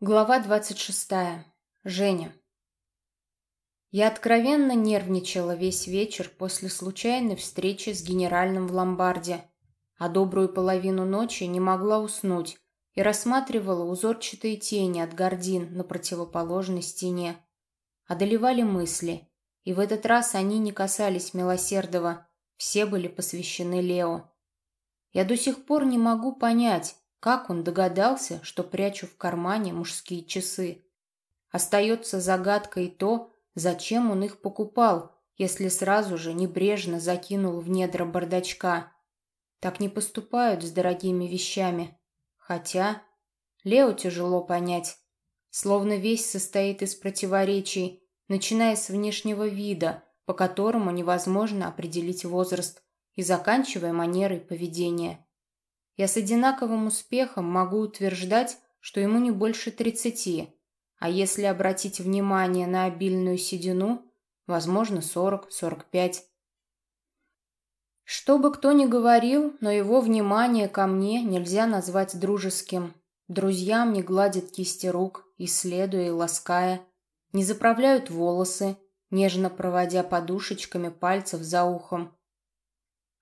Глава 26. Женя. Я откровенно нервничала весь вечер после случайной встречи с генеральным в ломбарде, а добрую половину ночи не могла уснуть и рассматривала узорчатые тени от гордин на противоположной стене. Одолевали мысли, и в этот раз они не касались Милосердова, все были посвящены Лео. Я до сих пор не могу понять, как он догадался, что прячу в кармане мужские часы? Остается загадкой то, зачем он их покупал, если сразу же небрежно закинул в недра бардачка. Так не поступают с дорогими вещами. Хотя Лео тяжело понять. Словно весь состоит из противоречий, начиная с внешнего вида, по которому невозможно определить возраст, и заканчивая манерой поведения. Я с одинаковым успехом могу утверждать, что ему не больше тридцати, а если обратить внимание на обильную седину, возможно, сорок-сорок пять. Что бы кто ни говорил, но его внимание ко мне нельзя назвать дружеским. Друзьям не гладят кисти рук, исследуя и лаская, не заправляют волосы, нежно проводя подушечками пальцев за ухом,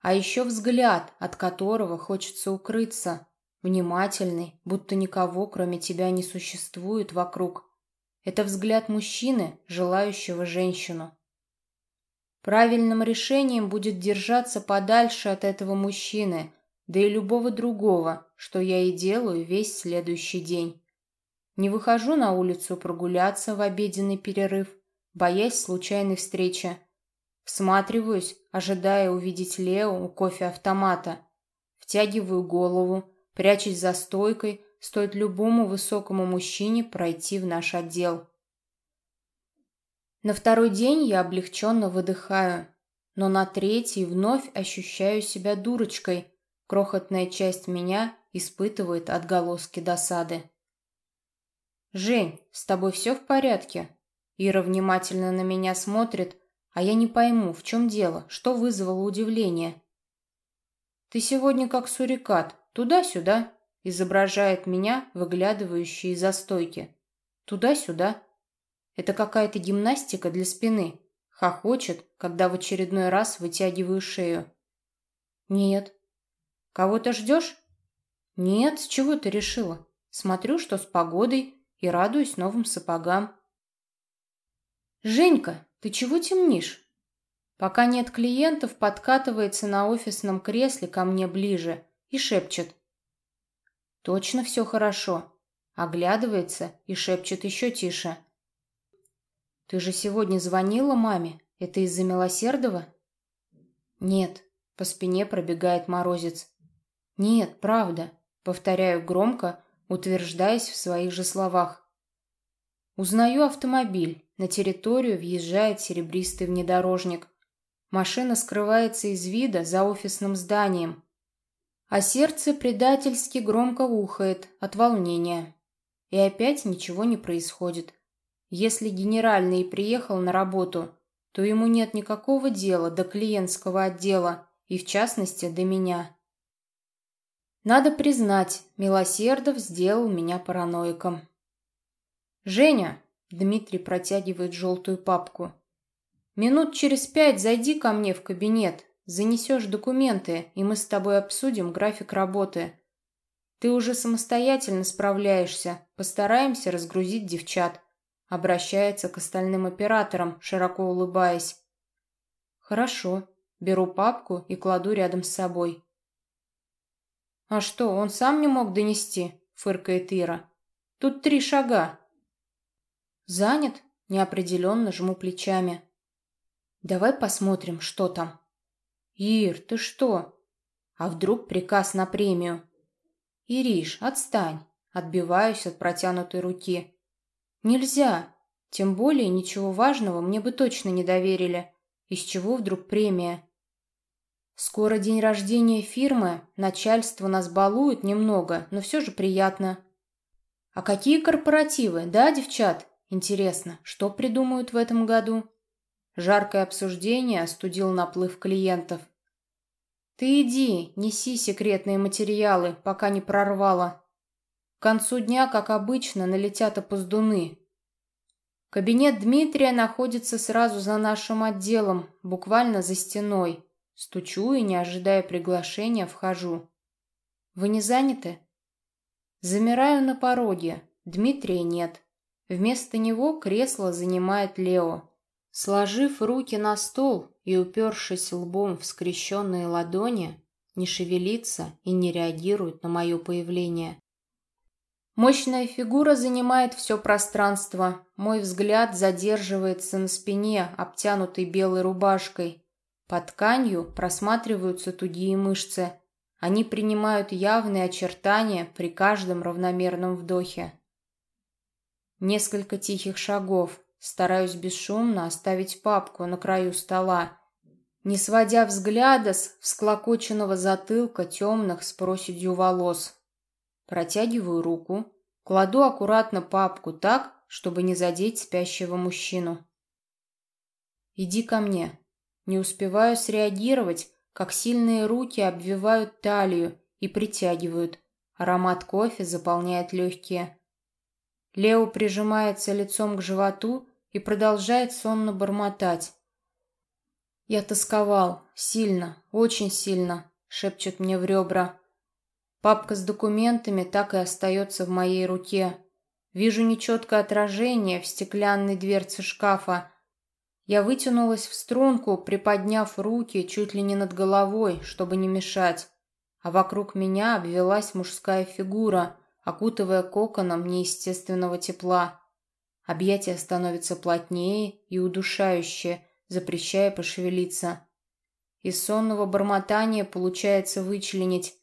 а еще взгляд, от которого хочется укрыться. Внимательный, будто никого, кроме тебя, не существует вокруг. Это взгляд мужчины, желающего женщину. Правильным решением будет держаться подальше от этого мужчины, да и любого другого, что я и делаю весь следующий день. Не выхожу на улицу прогуляться в обеденный перерыв, боясь случайной встречи. Всматриваюсь, ожидая увидеть Лео у кофе-автомата. Втягиваю голову, прячусь за стойкой, стоит любому высокому мужчине пройти в наш отдел. На второй день я облегченно выдыхаю, но на третий вновь ощущаю себя дурочкой. Крохотная часть меня испытывает отголоски досады. «Жень, с тобой все в порядке?» Ира внимательно на меня смотрит, а я не пойму, в чем дело, что вызвало удивление. «Ты сегодня как сурикат, туда-сюда», изображает меня, выглядывающий из-за стойки. «Туда-сюда». Это какая-то гимнастика для спины. Хохочет, когда в очередной раз вытягиваю шею. «Нет». «Кого-то ждешь?» «Нет, с чего ты решила? Смотрю, что с погодой, и радуюсь новым сапогам». «Женька, ты чего темнишь?» Пока нет клиентов, подкатывается на офисном кресле ко мне ближе и шепчет. «Точно все хорошо». Оглядывается и шепчет еще тише. «Ты же сегодня звонила маме? Это из-за Милосердова?» «Нет», — по спине пробегает морозец. «Нет, правда», — повторяю громко, утверждаясь в своих же словах. Узнаю автомобиль. На территорию въезжает серебристый внедорожник. Машина скрывается из вида за офисным зданием. А сердце предательски громко ухает от волнения. И опять ничего не происходит. Если генеральный приехал на работу, то ему нет никакого дела до клиентского отдела и, в частности, до меня. Надо признать, Милосердов сделал меня параноиком. «Женя!» Дмитрий протягивает желтую папку. «Минут через пять зайди ко мне в кабинет, занесешь документы, и мы с тобой обсудим график работы. Ты уже самостоятельно справляешься, постараемся разгрузить девчат», обращается к остальным операторам, широко улыбаясь. «Хорошо». Беру папку и кладу рядом с собой. «А что, он сам не мог донести?» — фыркает Ира. «Тут три шага, «Занят?» – неопределенно жму плечами. «Давай посмотрим, что там». «Ир, ты что?» «А вдруг приказ на премию?» «Ириш, отстань!» Отбиваюсь от протянутой руки. «Нельзя! Тем более ничего важного мне бы точно не доверили. Из чего вдруг премия?» «Скоро день рождения фирмы, начальство нас балует немного, но все же приятно». «А какие корпоративы, да, девчат?» Интересно, что придумают в этом году? Жаркое обсуждение остудил наплыв клиентов. «Ты иди, неси секретные материалы, пока не прорвало». концу дня, как обычно, налетят опоздуны. Кабинет Дмитрия находится сразу за нашим отделом, буквально за стеной. Стучу и, не ожидая приглашения, вхожу. «Вы не заняты?» Замираю на пороге. Дмитрия нет. Вместо него кресло занимает Лео. Сложив руки на стол и упершись лбом в скрещенные ладони, не шевелится и не реагирует на мое появление. Мощная фигура занимает все пространство. Мой взгляд задерживается на спине, обтянутой белой рубашкой. Под тканью просматриваются тугие мышцы. Они принимают явные очертания при каждом равномерном вдохе. Несколько тихих шагов. Стараюсь бесшумно оставить папку на краю стола. Не сводя взгляда с всклокоченного затылка темных с проседью волос. Протягиваю руку, кладу аккуратно папку так, чтобы не задеть спящего мужчину. «Иди ко мне». Не успеваю среагировать, как сильные руки обвивают талию и притягивают. Аромат кофе заполняет легкие. Лео прижимается лицом к животу и продолжает сонно бормотать. «Я тосковал. Сильно, очень сильно», — шепчет мне в ребра. Папка с документами так и остается в моей руке. Вижу нечеткое отражение в стеклянной дверце шкафа. Я вытянулась в струнку, приподняв руки чуть ли не над головой, чтобы не мешать. А вокруг меня обвелась мужская фигура, окутывая коконом неестественного тепла. Объятия становятся плотнее и удушающие, запрещая пошевелиться. Из сонного бормотания получается вычленить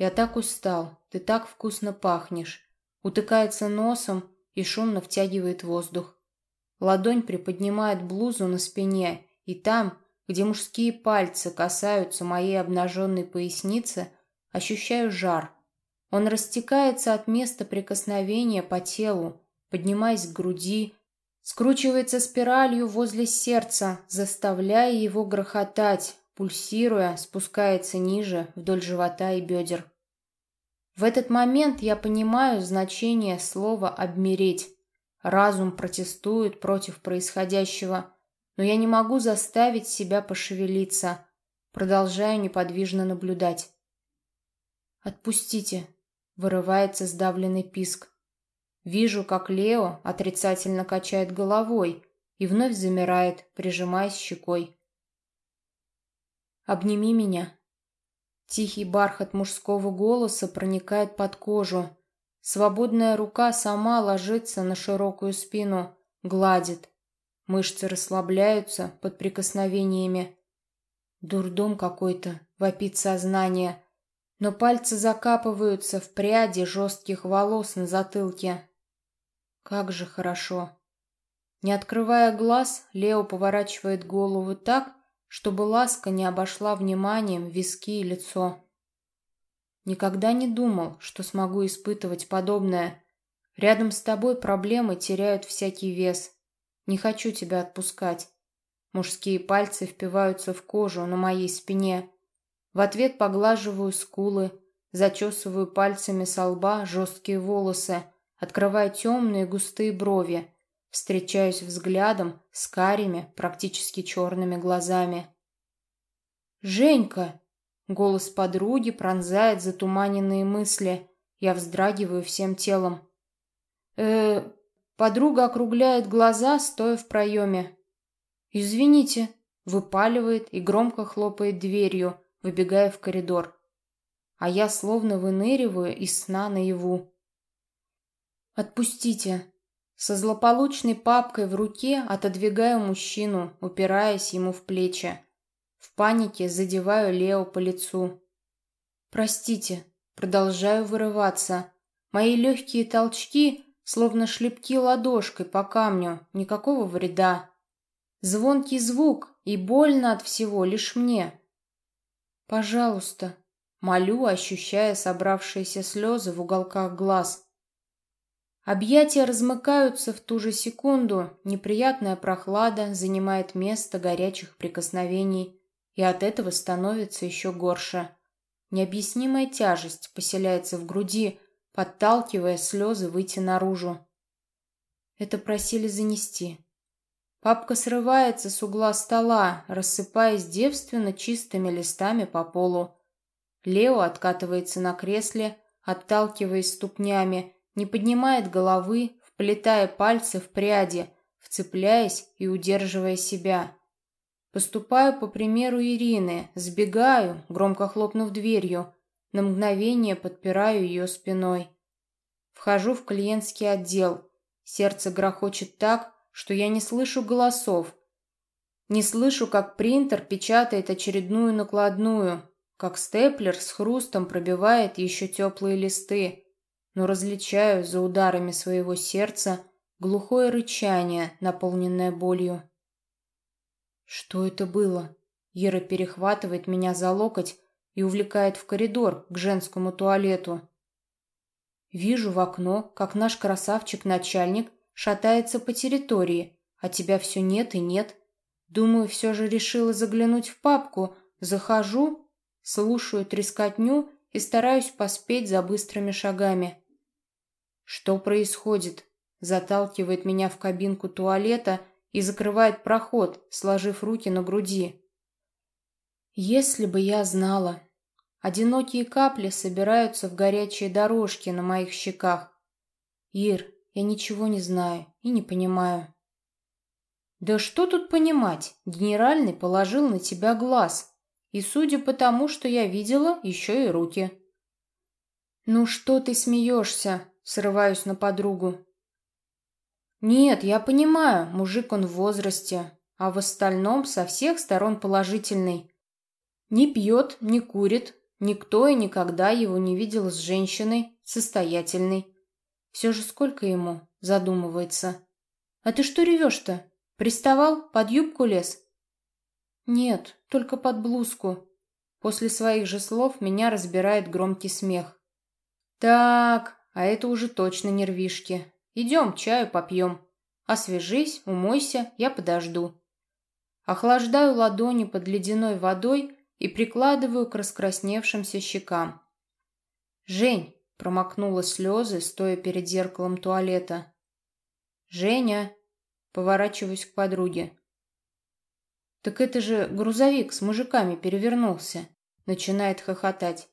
я так устал, ты так вкусно пахнешь. Утыкается носом и шумно втягивает воздух. Ладонь приподнимает блузу на спине, и там, где мужские пальцы касаются моей обнаженной поясницы, ощущаю жар. Он растекается от места прикосновения по телу, поднимаясь к груди, скручивается спиралью возле сердца, заставляя его грохотать, пульсируя, спускается ниже, вдоль живота и бедер. В этот момент я понимаю значение слова «обмереть». Разум протестует против происходящего, но я не могу заставить себя пошевелиться. Продолжаю неподвижно наблюдать. «Отпустите», — вырывается сдавленный писк. Вижу, как Лео отрицательно качает головой и вновь замирает, прижимаясь щекой. Обними меня. Тихий бархат мужского голоса проникает под кожу. Свободная рука сама ложится на широкую спину, гладит. Мышцы расслабляются под прикосновениями. Дурдом какой-то, вопит сознание. Но пальцы закапываются в пряди жестких волос на затылке. Как же хорошо. Не открывая глаз, Лео поворачивает голову так, чтобы ласка не обошла вниманием виски и лицо. Никогда не думал, что смогу испытывать подобное. Рядом с тобой проблемы теряют всякий вес. Не хочу тебя отпускать. Мужские пальцы впиваются в кожу на моей спине. В ответ поглаживаю скулы, зачесываю пальцами со лба жесткие волосы, открывая темные густые брови, Встречаюсь взглядом с карими, практически черными глазами. «Женька!» Голос подруги пронзает затуманенные мысли. Я вздрагиваю всем телом. э Подруга округляет глаза, стоя в проеме. «Извините», — выпаливает и громко хлопает дверью, выбегая в коридор. А я словно выныриваю из сна наяву. «Отпустите», со злополучной папкой в руке отодвигаю мужчину, упираясь ему в плечи. В панике задеваю Лео по лицу. «Простите», продолжаю вырываться. Мои легкие толчки, словно шлепки ладошкой по камню, никакого вреда. Звонкий звук и больно от всего лишь мне. «Пожалуйста», молю, ощущая собравшиеся слезы в уголках глаз. Объятия размыкаются в ту же секунду, неприятная прохлада занимает место горячих прикосновений, и от этого становится еще горше. Необъяснимая тяжесть поселяется в груди, подталкивая слезы выйти наружу. Это просили занести. Папка срывается с угла стола, рассыпаясь девственно чистыми листами по полу. Лео откатывается на кресле, отталкиваясь ступнями, не поднимает головы, вплетая пальцы в пряди, вцепляясь и удерживая себя. Поступаю по примеру Ирины, сбегаю, громко хлопнув дверью, на мгновение подпираю ее спиной. Вхожу в клиентский отдел. Сердце грохочет так, что я не слышу голосов. Не слышу, как принтер печатает очередную накладную, как степлер с хрустом пробивает еще теплые листы, но различаю за ударами своего сердца глухое рычание, наполненное болью. Что это было? Ира перехватывает меня за локоть и увлекает в коридор к женскому туалету. Вижу в окно, как наш красавчик-начальник шатается по территории, а тебя все нет и нет. Думаю, все же решила заглянуть в папку. Захожу, слушаю трескотню и стараюсь поспеть за быстрыми шагами. Что происходит? Заталкивает меня в кабинку туалета и закрывает проход, сложив руки на груди. Если бы я знала. Одинокие капли собираются в горячие дорожки на моих щеках. Ир, я ничего не знаю и не понимаю. Да что тут понимать? Генеральный положил на тебя глаз. И судя по тому, что я видела, еще и руки. Ну что ты смеешься? Срываюсь на подругу. Нет, я понимаю, мужик он в возрасте, а в остальном со всех сторон положительный. Не пьет, не курит, никто и никогда его не видел с женщиной, состоятельной. Все же сколько ему, задумывается. А ты что ревешь-то? Приставал, под юбку лез? Нет, только под блузку. После своих же слов меня разбирает громкий смех. Так, а это уже точно нервишки. Идем, чаю попьем. Освежись, умойся, я подожду. Охлаждаю ладони под ледяной водой и прикладываю к раскрасневшимся щекам. «Жень!» – промокнула слезы, стоя перед зеркалом туалета. «Женя!» – поворачиваюсь к подруге. «Так это же грузовик с мужиками перевернулся!» – начинает хохотать.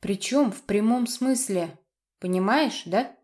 «Причем в прямом смысле. Понимаешь, да?»